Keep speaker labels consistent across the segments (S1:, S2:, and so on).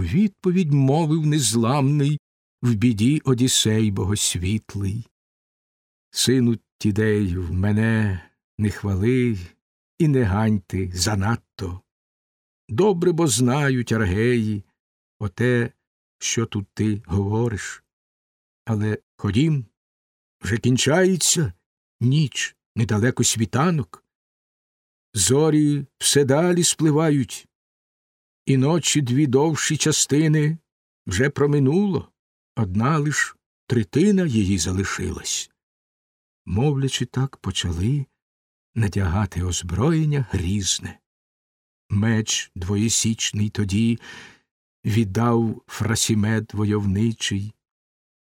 S1: відповідь мовив незламний в біді Одісей богосвітлий. Сину Тідеїв, мене не хвали і не ганьте занадто. Добре бо знають аргеї оте, що тут ти говориш. Але ходім, вже кінчається ніч, недалеко світанок. Зорі все далі спливають, і ночі дві довші частини вже проминуло, одна лиш третина її залишилась. Мовлячи так, почали надягати озброєння грізне. Меч двоєсічний тоді віддав Фрасімед войовничий,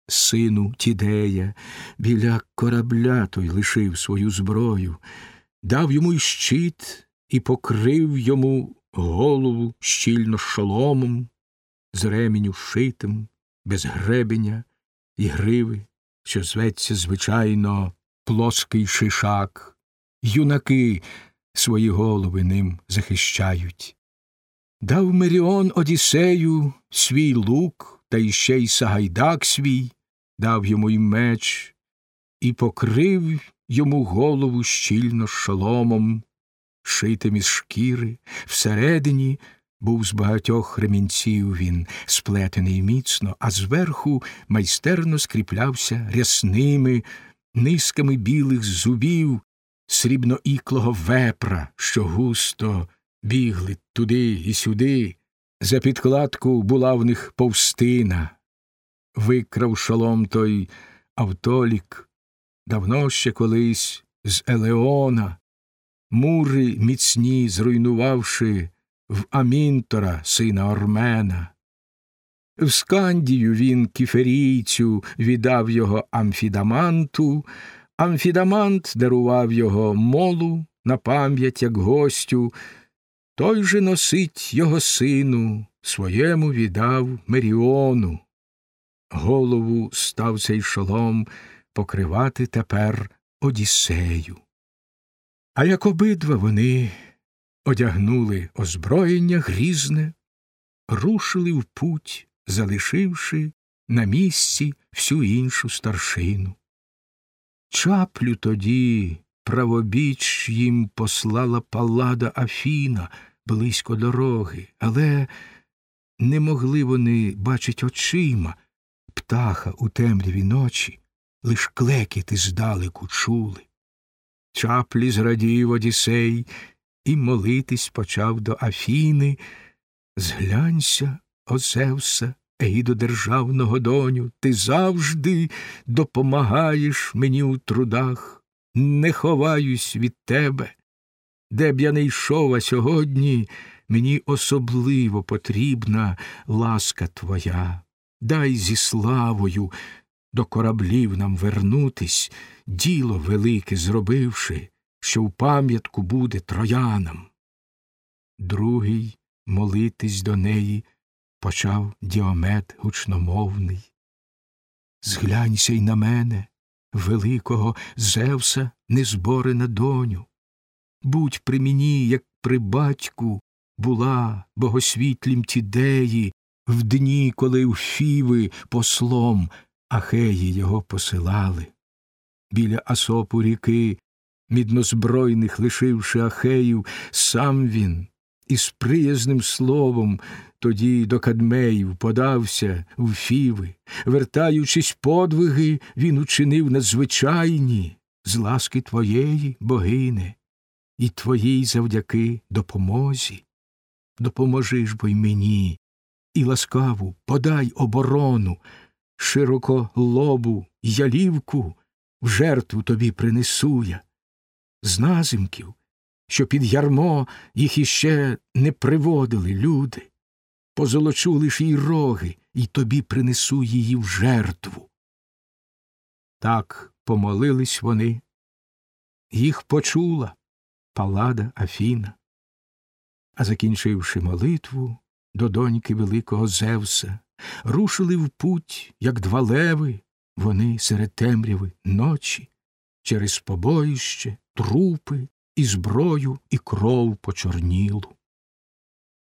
S1: сину Тідея, біля корабля той лишив свою зброю, дав йому й щит і покрив йому голову щільно шоломом, з ременю шитим, без гребеня і гриви, що зветься, звичайно, плоский шишак. Юнаки свої голови ним захищають. Дав Меріон Одіссею свій лук та іще й Сагайдак свій, дав йому й меч, і покрив йому голову щільно шоломом, шитим із шкіри, всередині був з багатьох ремінців він, сплетений міцно, а зверху майстерно скріплявся рясними, низками білих зубів, срібноіклого вепра, що густо бігли туди і сюди. За підкладку була в них повстина. Викрав шолом той Автолік, давно ще колись з Елеона, мури міцні, зруйнувавши в Амінтора, сина Ормена. В Скандію він кіферійцю віддав його Амфідаманту, Амфідамант дарував його молу на пам'ять, як гостю, той же носить його сину, своєму віддав Меріону. Голову став цей шолом покривати тепер Одіссею. А як обидва вони одягнули озброєння грізне, рушили в путь, залишивши на місці всю іншу старшину. Чаплю тоді правобіч їм послала палада Афіна близько дороги, але не могли вони бачить очима птаха у темряві ночі, лиш клекіти здалеку чули. Чаплі зрадів Одісей і молитись почав до Афіни. Зглянься, о Зевса, егідодержавного доню, ти завжди допомагаєш мені у трудах, не ховаюсь від тебе. Де б я не йшов, а сьогодні мені особливо потрібна ласка твоя. Дай зі славою до кораблів нам вернутись, діло велике зробивши, що в пам'ятку буде троянам. Другий молитись до неї почав діомет гучномовний. Зглянься й на мене, великого Зевса, незборена доню. Будь при мені, як при батьку, була богосвітлім тідеї, в дні, коли у Фіви послом Ахеї його посилали. Біля Асопу ріки, міднозбройних лишивши Ахеїв, сам він із приязним словом тоді до Кадмеїв подався в Фіви, вертаючись подвиги, він учинив надзвичайні з ласки твоєї, богине, і твоїй завдяки допомозі. Допоможи ж бо й мені, і ласкаву подай оборону, широко лобу ялівку в жертву тобі принесу я. З назимків, що під ярмо їх іще не приводили люди, позолочу лиш їй роги, і тобі принесу її в жертву. Так помолились вони, їх почула палада Афіна. А закінчивши молитву до доньки великого Зевса, рушили в путь, як два леви, вони серед темряви ночі, через побоїще, трупи і зброю, і кров почорнілу.